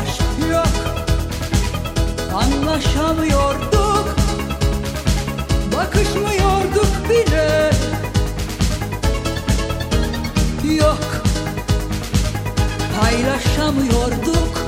aşk yok. Anlaşamıyorduk. Bakışmıyorduk bile. Yok. Paylaşamıyorduk.